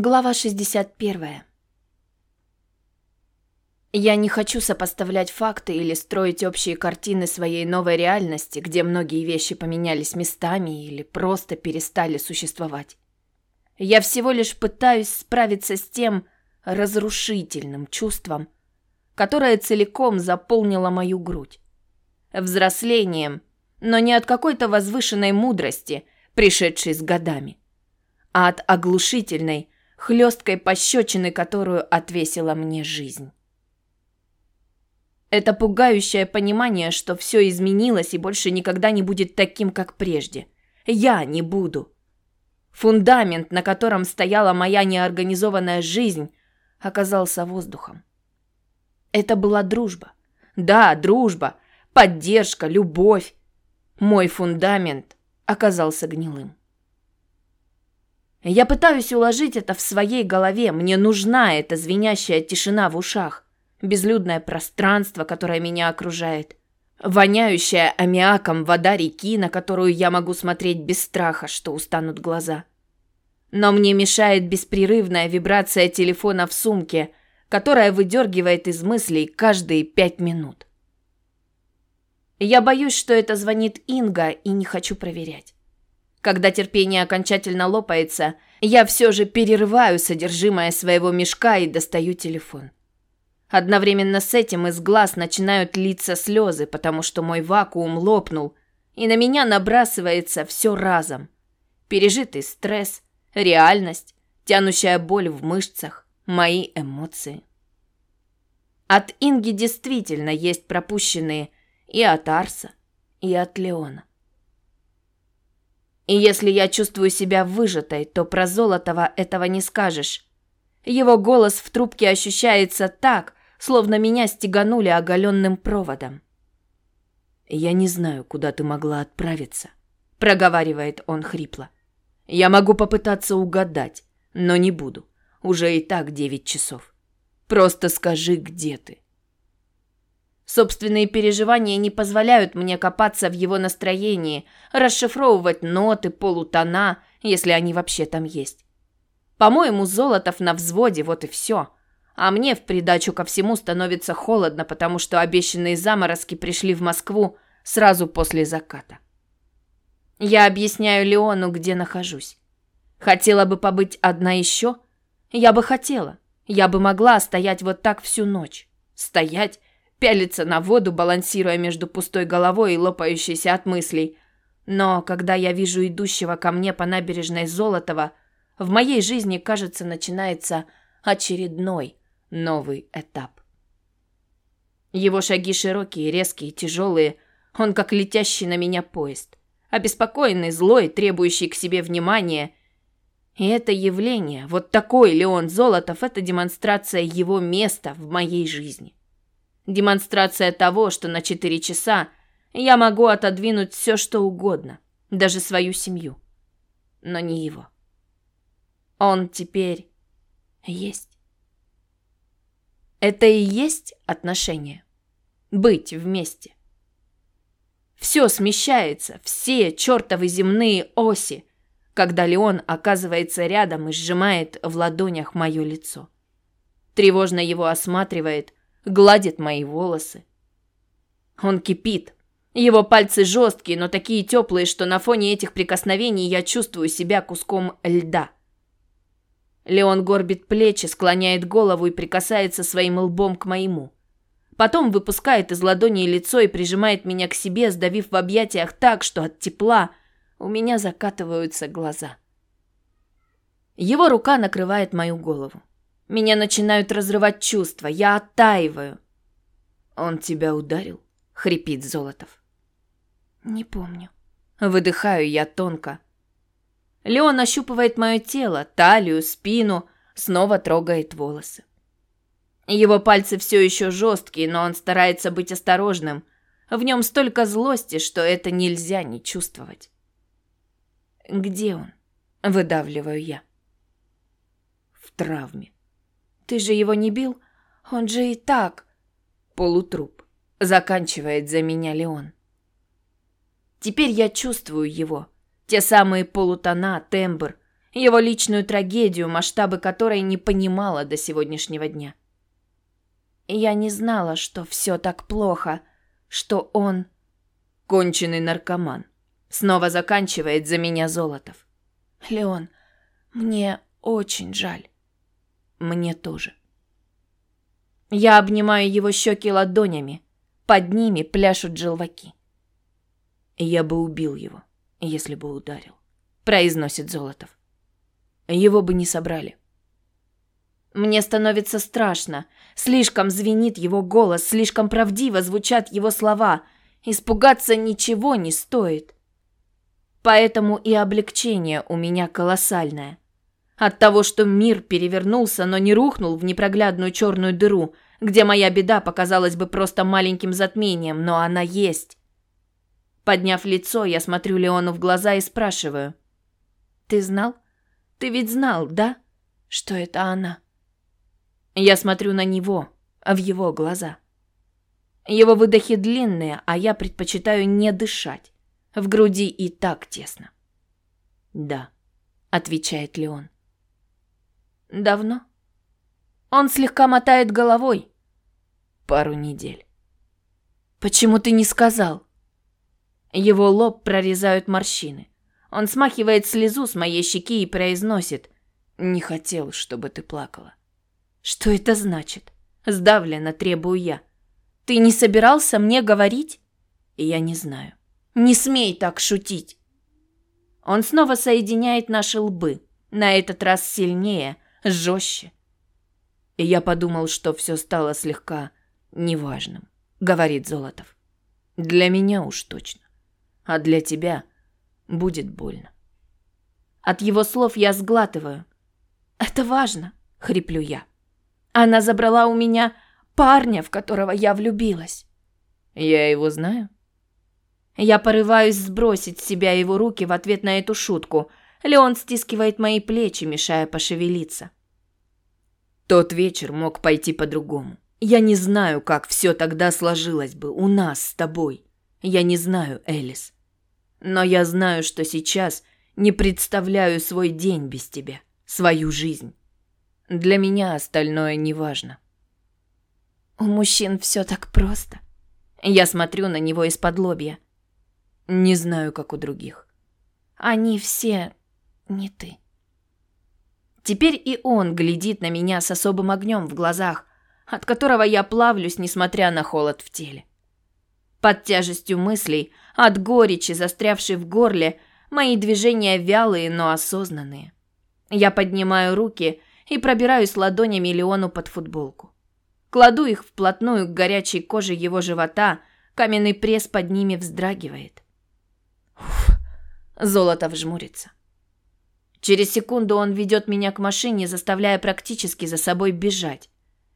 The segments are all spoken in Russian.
Глава 61. Я не хочу сопоставлять факты или строить общие картины своей новой реальности, где многие вещи поменялись местами или просто перестали существовать. Я всего лишь пытаюсь справиться с тем разрушительным чувством, которое целиком заполнило мою грудь. Взрослением, но не от какой-то возвышенной мудрости, пришедшей с годами, а от оглушительной, хлесткой пощечины, которую отвесила мне жизнь. Это пугающее понимание, что все изменилось и больше никогда не будет таким, как прежде. Я не буду. Фундамент, на котором стояла моя неорганизованная жизнь, оказался воздухом. Это была дружба. Да, дружба, поддержка, любовь. Мой фундамент оказался гнилым. Я пытаюсь уложить это в своей голове. Мне нужна эта звенящая тишина в ушах. Безлюдное пространство, которое меня окружает. Воняющая аммиаком вода реки, на которую я могу смотреть без страха, что устанут глаза. Но мне мешает беспрерывная вибрация телефона в сумке, которая выдергивает из мыслей каждые пять минут. Я боюсь, что это звонит Инга, и не хочу проверять. Когда терпение окончательно лопается, я все же перерываю содержимое своего мешка и достаю телефон. Одновременно с этим из глаз начинают литься слезы, потому что мой вакуум лопнул, и на меня набрасывается все разом. Пережитый стресс, реальность, тянущая боль в мышцах, мои эмоции. От Инги действительно есть пропущенные и от Арса, и от Леона. И если я чувствую себя выжатой, то про Золотова этого не скажешь. Его голос в трубке ощущается так, словно меня стеганули оголенным проводом. «Я не знаю, куда ты могла отправиться», — проговаривает он хрипло. «Я могу попытаться угадать, но не буду. Уже и так девять часов. Просто скажи, где ты». Собственные переживания не позволяют мне копаться в его настроении, расшифровывать ноты, полутона, если они вообще там есть. По-моему, Золотов на взводе, вот и все. А мне в придачу ко всему становится холодно, потому что обещанные заморозки пришли в Москву сразу после заката. Я объясняю Леону, где нахожусь. Хотела бы побыть одна еще? Я бы хотела. Я бы могла стоять вот так всю ночь. Стоять пялиться на воду, балансируя между пустой головой и лопающейся от мыслей. Но когда я вижу идущего ко мне по набережной Золотова, в моей жизни, кажется, начинается очередной новый этап. Его шаги широкие, резкие, тяжелые. Он как летящий на меня поезд. Обеспокоенный, злой, требующий к себе внимания. И это явление, вот такой Леон Золотов, это демонстрация его места в моей жизни. Демонстрация того, что на четыре часа я могу отодвинуть все, что угодно, даже свою семью. Но не его. Он теперь есть. Это и есть отношения. Быть вместе. Все смещается, все чертовы земные оси, когда Леон оказывается рядом и сжимает в ладонях мое лицо. Тревожно его осматривает, гладит мои волосы. Он кипит. Его пальцы жесткие, но такие теплые, что на фоне этих прикосновений я чувствую себя куском льда. Леон горбит плечи, склоняет голову и прикасается своим лбом к моему. Потом выпускает из ладони лицо и прижимает меня к себе, сдавив в объятиях так, что от тепла у меня закатываются глаза. Его рука накрывает мою голову. Меня начинают разрывать чувства, я оттаиваю. Он тебя ударил? хрипит Золотов. Не помню. Выдыхаю я тонко. Леон ощупывает мое тело, талию, спину, снова трогает волосы. Его пальцы все еще жесткие, но он старается быть осторожным. В нем столько злости, что это нельзя не чувствовать. «Где он?» – выдавливаю я. «В травме. Ты же его не бил? Он же и так...» «Полутруп», — заканчивает за меня Леон. Теперь я чувствую его. Те самые полутона, тембр. его личную трагедию, масштабы которой не понимала до сегодняшнего дня. Я не знала, что все так плохо, что он конченый наркоман. Снова заканчивает за меня Золотов. Леон, мне очень жаль. Мне тоже. Я обнимаю его щеки ладонями. Под ними пляшут желваки. Я бы убил его, если бы ударил, произносит Золотов. Его бы не собрали. Мне становится страшно. Слишком звенит его голос, слишком правдиво звучат его слова. Испугаться ничего не стоит. Поэтому и облегчение у меня колоссальное. От того, что мир перевернулся, но не рухнул в непроглядную черную дыру, где моя беда показалась бы просто маленьким затмением, но она есть. Подняв лицо, я смотрю Леону в глаза и спрашиваю. «Ты знал? Ты ведь знал, да, что это она?» Я смотрю на него, в его глаза. Его выдохи длинные, а я предпочитаю не дышать. В груди и так тесно. «Да», — отвечает Леон. «Давно?» Он слегка мотает головой. «Пару недель». «Почему ты не сказал?» Его лоб прорезают морщины. Он смахивает слезу с моей щеки и произносит «Не хотел, чтобы ты плакала». Что это значит? Сдавленно требую я. Ты не собирался мне говорить? Я не знаю. Не смей так шутить. Он снова соединяет наши лбы, на этот раз сильнее, жестче. И я подумал, что все стало слегка неважным, говорит Золотов. Для меня уж точно. А для тебя будет больно. От его слов я сглатываю. Это важно, хриплю я. Она забрала у меня парня, в которого я влюбилась. Я его знаю. Я порываюсь сбросить с себя его руки в ответ на эту шутку. Леон стискивает мои плечи, мешая пошевелиться. Тот вечер мог пойти по-другому. Я не знаю, как все тогда сложилось бы у нас с тобой. Я не знаю, Элис. Но я знаю, что сейчас не представляю свой день без тебя, свою жизнь. Для меня остальное не важно. У мужчин все так просто. Я смотрю на него из-под лобья. Не знаю, как у других. Они все не ты. Теперь и он глядит на меня с особым огнем в глазах, от которого я плавлюсь, несмотря на холод в теле. Под тяжестью мыслей, от горечи, застрявшей в горле, мои движения вялые, но осознанные. Я поднимаю руки и пробираюсь ладонями Леону под футболку. Кладу их вплотную к горячей коже его живота, каменный пресс под ними вздрагивает. Уф, Золото вжмурится. Через секунду он ведет меня к машине, заставляя практически за собой бежать.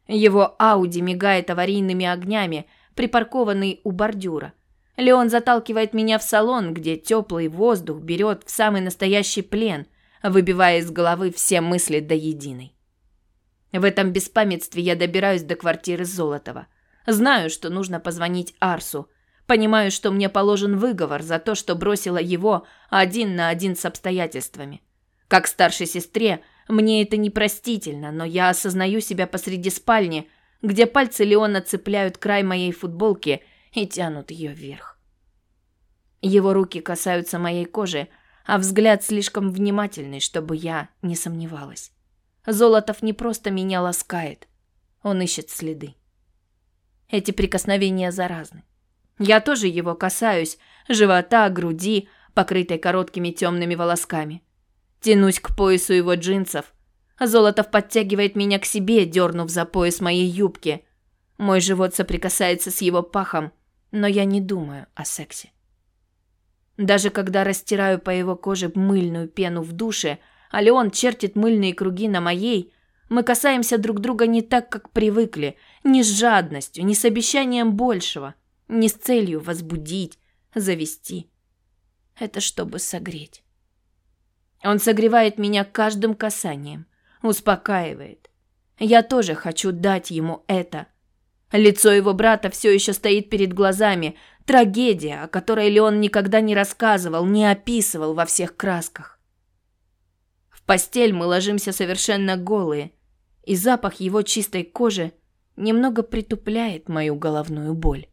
Его Ауди мигает аварийными огнями, припаркованный у бордюра. Леон заталкивает меня в салон, где теплый воздух берет в самый настоящий плен, выбивая из головы все мысли до единой. В этом беспамятстве я добираюсь до квартиры Золотова. Знаю, что нужно позвонить Арсу. Понимаю, что мне положен выговор за то, что бросила его один на один с обстоятельствами. Как старшей сестре, мне это непростительно, но я осознаю себя посреди спальни, где пальцы Леона цепляют край моей футболки и тянут ее вверх. Его руки касаются моей кожи, а взгляд слишком внимательный, чтобы я не сомневалась. Золотов не просто меня ласкает, он ищет следы. Эти прикосновения заразны. Я тоже его касаюсь, живота, груди, покрытой короткими темными волосками. Тянусь к поясу его джинсов. Золотов подтягивает меня к себе, дернув за пояс моей юбки. Мой живот соприкасается с его пахом, но я не думаю о сексе. Даже когда растираю по его коже мыльную пену в душе, а Леон чертит мыльные круги на моей, мы касаемся друг друга не так, как привыкли, не с жадностью, не с обещанием большего, не с целью возбудить, завести. Это чтобы согреть. Он согревает меня каждым касанием, успокаивает. Я тоже хочу дать ему это. Лицо его брата все еще стоит перед глазами, Трагедия, о которой Леон никогда не рассказывал, не описывал во всех красках. В постель мы ложимся совершенно голые, и запах его чистой кожи немного притупляет мою головную боль.